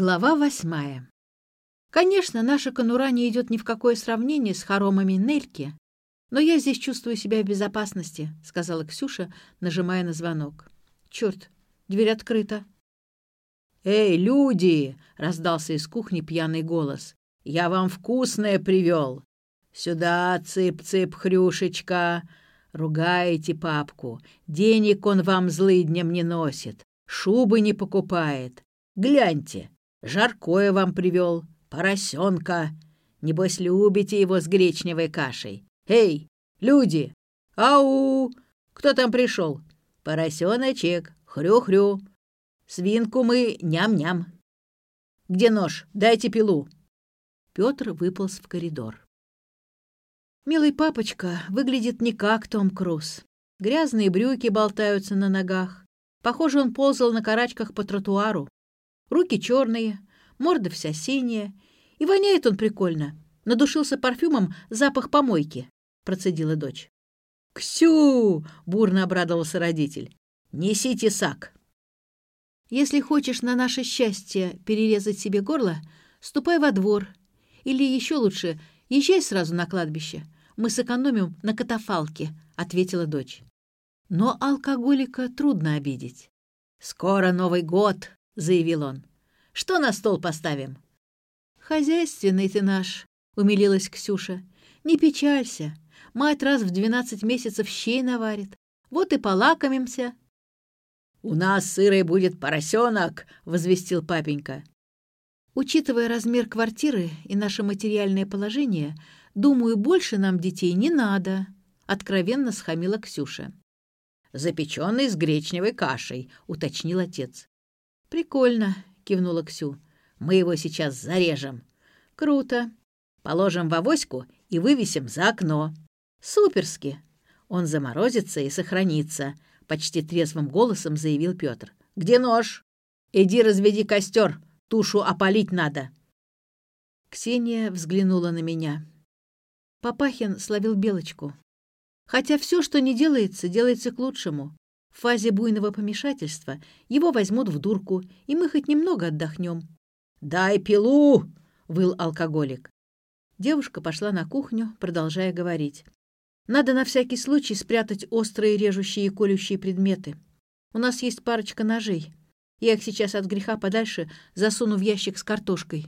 Глава восьмая. Конечно, наша конура не идет ни в какое сравнение с хоромами Нельки, но я здесь чувствую себя в безопасности, сказала Ксюша, нажимая на звонок. Черт, дверь открыта. «Эй, люди!» — раздался из кухни пьяный голос. «Я вам вкусное привел! Сюда, цып-цып, хрюшечка! Ругаете папку, денег он вам злыднем не носит, шубы не покупает. Гляньте, жаркое вам привел, поросенка. Небось, любите его с гречневой кашей. Эй, люди! Ау! Кто там пришел? Поросеночек, хрю-хрю. Свинку мы ням-ням. Где нож? Дайте пилу. Петр выполз в коридор. Милый папочка выглядит не как Том Круз. Грязные брюки болтаются на ногах. Похоже, он ползал на карачках по тротуару. Руки черные, морда вся синяя. И воняет он прикольно. Надушился парфюмом запах помойки, процедила дочь. «Ксю!» — бурно обрадовался родитель. «Неси тесак!» «Если хочешь на наше счастье перерезать себе горло, ступай во двор. Или еще лучше, езжай сразу на кладбище. Мы сэкономим на катафалке», — ответила дочь. Но алкоголика трудно обидеть. «Скоро Новый год!» — заявил он. «Что на стол поставим?» «Хозяйственный ты наш», — умилилась Ксюша. «Не печалься. Мать раз в двенадцать месяцев щей наварит. Вот и полакомимся». «У нас сырой будет поросенок», — возвестил папенька. «Учитывая размер квартиры и наше материальное положение, думаю, больше нам детей не надо», — откровенно схамила Ксюша. «Запеченный с гречневой кашей», — уточнил отец. «Прикольно», — кивнула Ксю. «Мы его сейчас зарежем». «Круто». «Положим в авоську и вывесим за окно». «Суперски». «Он заморозится и сохранится», — почти трезвым голосом заявил Петр. «Где нож? Иди разведи костер, тушу опалить надо». Ксения взглянула на меня. Папахин словил белочку. Хотя все, что не делается, делается к лучшему. В фазе буйного помешательства его возьмут в дурку, и мы хоть немного отдохнем. «Дай пилу!» — выл алкоголик. Девушка пошла на кухню, продолжая говорить. «Надо на всякий случай спрятать острые режущие и колющие предметы. У нас есть парочка ножей. Я их сейчас от греха подальше засуну в ящик с картошкой.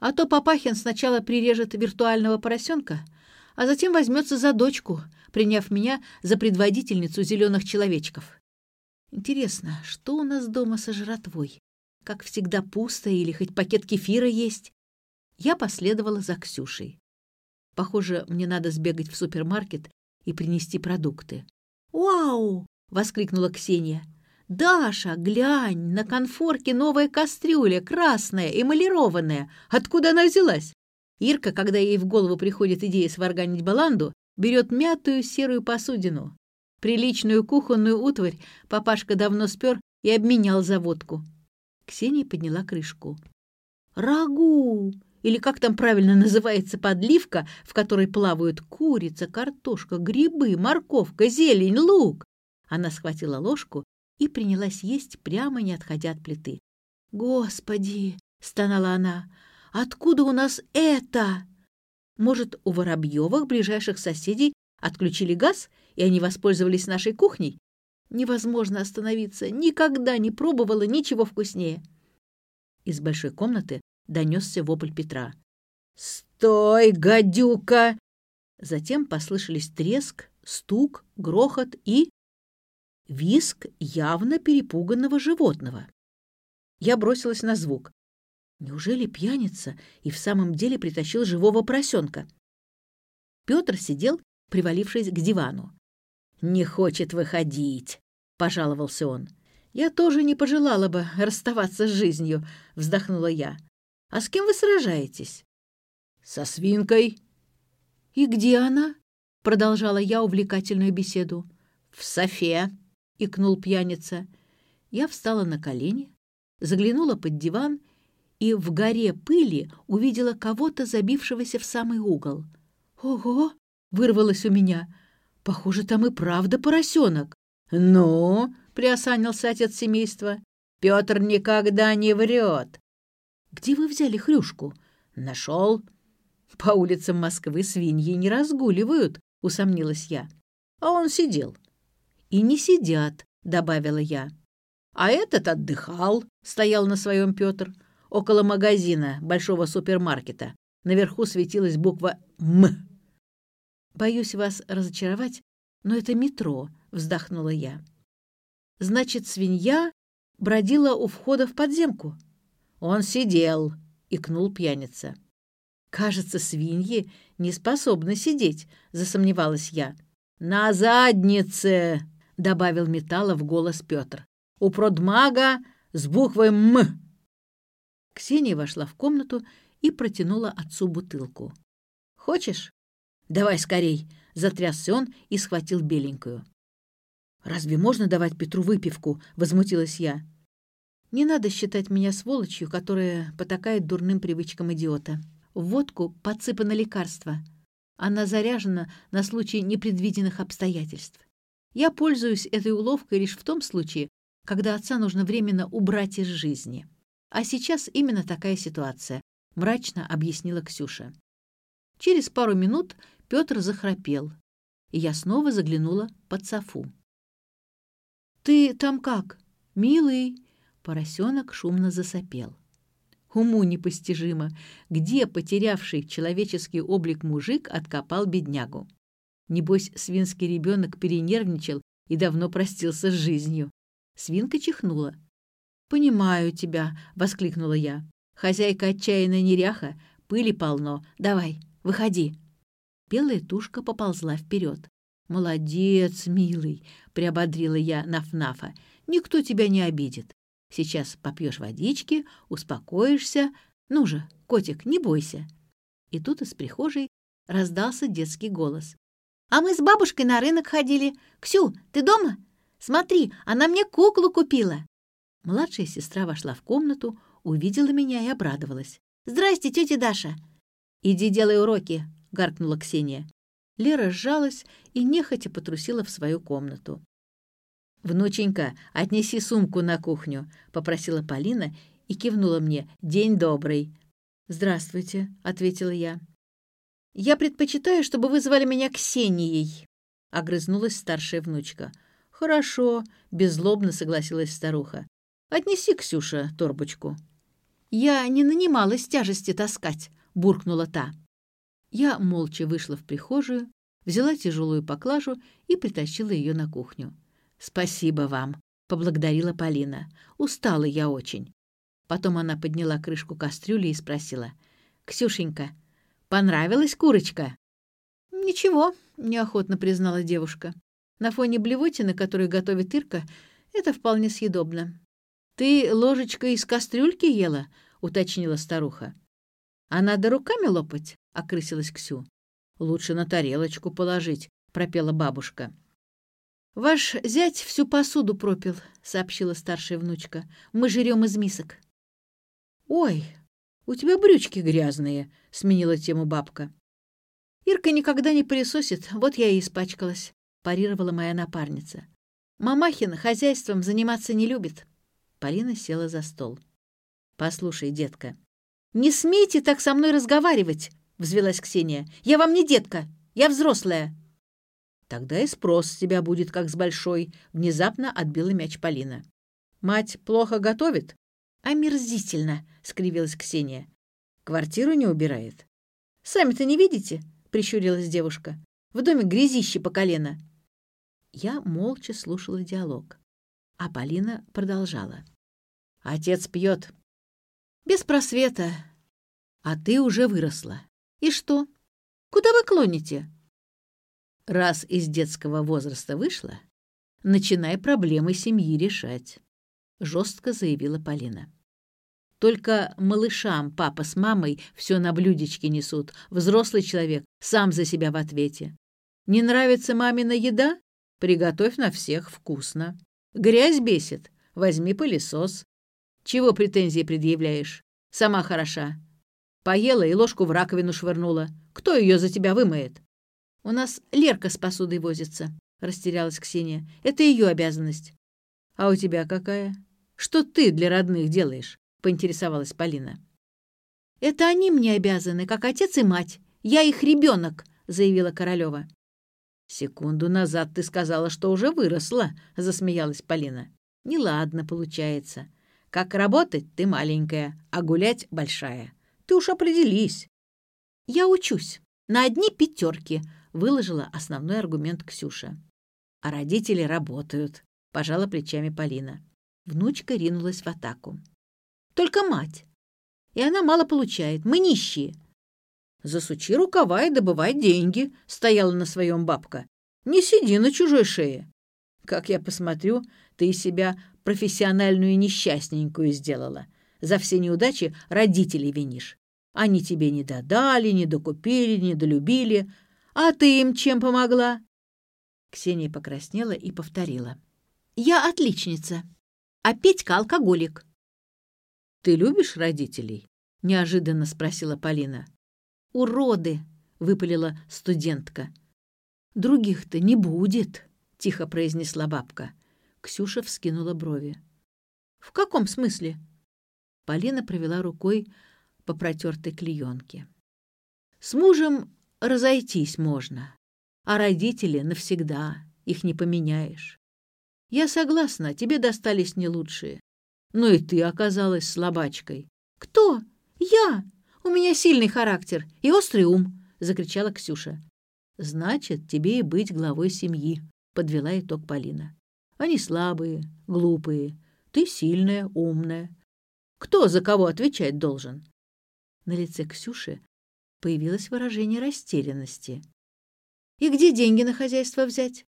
А то Папахин сначала прирежет виртуального поросенка, а затем возьмется за дочку, приняв меня за предводительницу зеленых человечков. Интересно, что у нас дома со жратвой? Как всегда пусто или хоть пакет кефира есть? Я последовала за Ксюшей. Похоже, мне надо сбегать в супермаркет и принести продукты. «Вау!» — воскликнула Ксения. «Даша, глянь, на конфорке новая кастрюля, красная, эмалированная. Откуда она взялась?» Ирка, когда ей в голову приходит идея сварганить баланду, берет мятую серую посудину. Приличную кухонную утварь папашка давно спер и обменял за водку. Ксения подняла крышку. «Рагу!» Или как там правильно называется подливка, в которой плавают курица, картошка, грибы, морковка, зелень, лук. Она схватила ложку и принялась есть, прямо не отходя от плиты. «Господи!» — стонала она. «Откуда у нас это?» Может, у Воробьевых, ближайших соседей, отключили газ, и они воспользовались нашей кухней? Невозможно остановиться. Никогда не пробовала ничего вкуснее. Из большой комнаты донесся вопль Петра. «Стой, гадюка!» Затем послышались треск, стук, грохот и... Виск явно перепуганного животного. Я бросилась на звук. Неужели пьяница и в самом деле притащил живого поросенка? Петр сидел, привалившись к дивану. «Не хочет выходить», — пожаловался он. «Я тоже не пожелала бы расставаться с жизнью», — вздохнула я. «А с кем вы сражаетесь?» «Со свинкой». «И где она?» — продолжала я увлекательную беседу. «В Софе», — икнул пьяница. Я встала на колени, заглянула под диван и в горе пыли увидела кого-то, забившегося в самый угол. «Ого!» — вырвалось у меня. «Похоже, там и правда поросенок». «Ну?» — приосанился отец семейства. «Петр никогда не врет. Где вы взяли хрюшку? Нашел. По улицам Москвы свиньи не разгуливают, усомнилась я. А он сидел. И не сидят, добавила я. А этот отдыхал, стоял на своем Петр, около магазина большого супермаркета. Наверху светилась буква «М». «Боюсь вас разочаровать, но это метро», — вздохнула я. «Значит, свинья бродила у входа в подземку?» «Он сидел», — икнул пьяница. «Кажется, свиньи не способны сидеть», — засомневалась я. «На заднице!» — добавил металла в голос Петр. «У продмага с буквой «М». Ксения вошла в комнату и протянула отцу бутылку. «Хочешь?» «Давай скорей!» — затрясся он и схватил беленькую. «Разве можно давать Петру выпивку?» — возмутилась я. «Не надо считать меня сволочью, которая потакает дурным привычкам идиота. В водку подсыпано лекарство. Она заряжена на случай непредвиденных обстоятельств. Я пользуюсь этой уловкой лишь в том случае, когда отца нужно временно убрать из жизни. А сейчас именно такая ситуация, мрачно объяснила Ксюша. Через пару минут Петр захрапел, и я снова заглянула под софу. «Ты там как, милый?» Поросенок шумно засопел. Уму непостижимо, где потерявший человеческий облик мужик откопал беднягу. Небось, свинский ребенок перенервничал и давно простился с жизнью. Свинка чихнула. «Понимаю тебя», — воскликнула я. «Хозяйка отчаянная неряха, пыли полно. Давай, выходи». Белая тушка поползла вперед. «Молодец, милый!» — приободрила я Нафнафа. «Никто тебя не обидит. Сейчас попьешь водички, успокоишься. Ну же, котик, не бойся». И тут из прихожей раздался детский голос. «А мы с бабушкой на рынок ходили. Ксю, ты дома? Смотри, она мне куклу купила». Младшая сестра вошла в комнату, увидела меня и обрадовалась. «Здрасте, тетя Даша!» «Иди делай уроки», — гаркнула Ксения. Лера сжалась и нехотя потрусила в свою комнату. «Внученька, отнеси сумку на кухню», — попросила Полина и кивнула мне. «День добрый». «Здравствуйте», — ответила я. «Я предпочитаю, чтобы вы звали меня Ксенией», — огрызнулась старшая внучка. «Хорошо», — беззлобно согласилась старуха. «Отнеси, Ксюша, торбочку». «Я не нанималась тяжести таскать», — буркнула та. Я молча вышла в прихожую, взяла тяжелую поклажу и притащила ее на кухню. «Спасибо вам», — поблагодарила Полина. «Устала я очень». Потом она подняла крышку кастрюли и спросила. «Ксюшенька, понравилась курочка?» «Ничего», — неохотно признала девушка. «На фоне блевотины, которую готовит Ирка, это вполне съедобно». «Ты ложечкой из кастрюльки ела?» — уточнила старуха. «А надо руками лопать?» — окрысилась Ксю. «Лучше на тарелочку положить», — пропела бабушка. «Ваш зять всю посуду пропил», — сообщила старшая внучка. «Мы жрем из мисок». «Ой, у тебя брючки грязные», — сменила тему бабка. «Ирка никогда не пылесосит, вот я и испачкалась», — парировала моя напарница. «Мамахина хозяйством заниматься не любит». Полина села за стол. «Послушай, детка, «Не смейте так со мной разговаривать!» — взвелась Ксения. «Я вам не детка, я взрослая!» «Тогда и спрос с тебя будет, как с большой», — внезапно отбила мяч Полина. «Мать плохо готовит?» «Омерзительно!» — скривилась Ксения. «Квартиру не убирает?» «Сами-то не видите?» — прищурилась девушка. «В доме грязище по колено». Я молча слушала диалог, а Полина продолжала. «Отец пьет, без просвета. А ты уже выросла. И что? Куда вы клоните? Раз из детского возраста вышла, начинай проблемы семьи решать, жестко заявила Полина. Только малышам папа с мамой все на блюдечке несут. Взрослый человек сам за себя в ответе. Не нравится мамина еда? Приготовь на всех вкусно. Грязь бесит? Возьми пылесос. Чего претензии предъявляешь? Сама хороша. Поела и ложку в раковину швырнула. Кто ее за тебя вымоет? У нас Лерка с посудой возится, растерялась Ксения. Это ее обязанность. А у тебя какая? Что ты для родных делаешь? поинтересовалась Полина. «Это они мне обязаны, как отец и мать. Я их ребенок», — заявила Королева. «Секунду назад ты сказала, что уже выросла», — засмеялась Полина. «Неладно получается. Как работать ты маленькая, а гулять большая. Ты уж определись». «Я учусь. На одни пятерки», — выложила основной аргумент Ксюша. «А родители работают», — пожала плечами Полина. Внучка ринулась в атаку. «Только мать. И она мало получает. Мы нищие». «Засучи рукава и добывай деньги», — стояла на своем бабка. «Не сиди на чужой шее». «Как я посмотрю, ты из себя профессиональную несчастненькую сделала. За все неудачи родителей винишь. Они тебе не додали, не докупили, не долюбили. А ты им чем помогла?» Ксения покраснела и повторила. «Я отличница, а Петька алкоголик». «Ты любишь родителей?» — неожиданно спросила Полина. «Уроды!» — выпалила студентка. «Других-то не будет», — тихо произнесла бабка. Ксюша вскинула брови. «В каком смысле?» Полина провела рукой по протертой клеенке. «С мужем разойтись можно, а родители навсегда, их не поменяешь. Я согласна, тебе достались не лучшие. Но и ты оказалась слабачкой». «Кто? Я? У меня сильный характер и острый ум!» — закричала Ксюша. «Значит, тебе и быть главой семьи», — подвела итог Полина. «Они слабые, глупые, ты сильная, умная. Кто за кого отвечать должен? На лице Ксюши появилось выражение растерянности. «И где деньги на хозяйство взять?»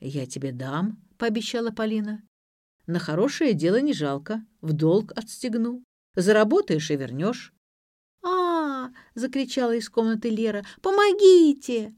«Я тебе дам», — пообещала Полина. «На хорошее дело не жалко, в долг отстегну. Заработаешь и вернешь». «А, -а, -а закричала из комнаты Лера, «помогите!»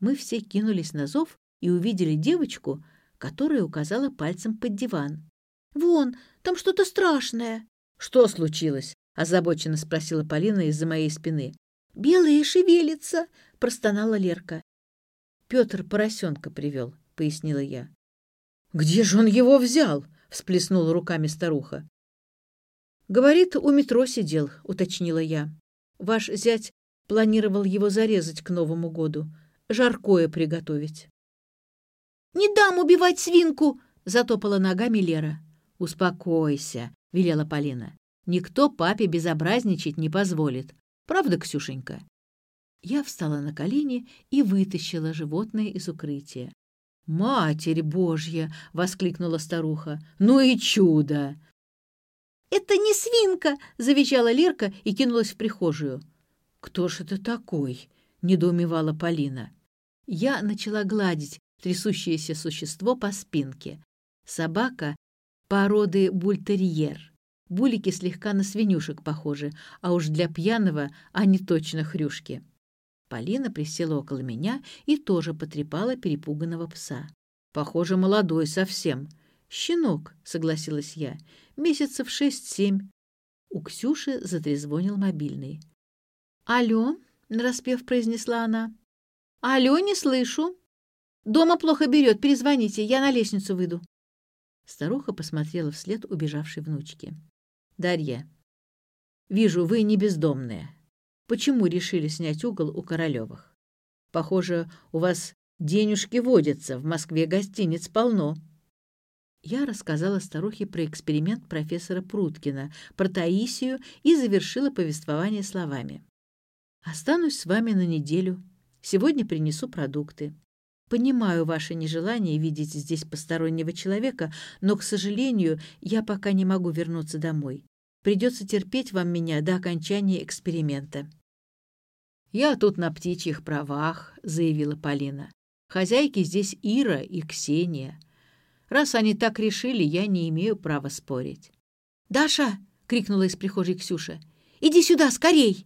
Мы все кинулись на зов и увидели девочку, которая указала пальцем под диван. «Вон, там что-то страшное!» «Что случилось?» — озабоченно спросила Полина из-за моей спины. «Белое шевелится!» — простонала Лерка. «Петр поросенка привел», — пояснила я. «Где же он его взял?» — всплеснула руками старуха. «Говорит, у метро сидел», — уточнила я. «Ваш зять планировал его зарезать к Новому году, жаркое приготовить». «Не дам убивать свинку!» — затопала ногами Лера. «Успокойся», — велела Полина. Никто папе безобразничать не позволит. Правда, Ксюшенька?» Я встала на колени и вытащила животное из укрытия. «Матерь Божья!» — воскликнула старуха. «Ну и чудо!» «Это не свинка!» — завизжала Лерка и кинулась в прихожую. «Кто ж это такой?» — недоумевала Полина. Я начала гладить трясущееся существо по спинке. Собака породы бультерьер. Булики слегка на свинюшек похожи, а уж для пьяного они точно хрюшки. Полина присела около меня и тоже потрепала перепуганного пса. Похоже, молодой совсем. «Щенок», — согласилась я, — «месяцев шесть-семь». У Ксюши затрезвонил мобильный. «Алло», — нараспев произнесла она. «Алло, не слышу. Дома плохо берет, перезвоните, я на лестницу выйду». Старуха посмотрела вслед убежавшей внучке. Дарья, вижу, вы не бездомные. Почему решили снять угол у Королевых? Похоже, у вас денежки водятся, в Москве гостиниц полно. Я рассказала старухе про эксперимент профессора Пруткина, про Таисию и завершила повествование словами. «Останусь с вами на неделю. Сегодня принесу продукты. Понимаю ваше нежелание видеть здесь постороннего человека, но, к сожалению, я пока не могу вернуться домой. Придется терпеть вам меня до окончания эксперимента». «Я тут на птичьих правах», — заявила Полина. «Хозяйки здесь Ира и Ксения. Раз они так решили, я не имею права спорить». «Даша!» — крикнула из прихожей Ксюша. «Иди сюда, скорей!»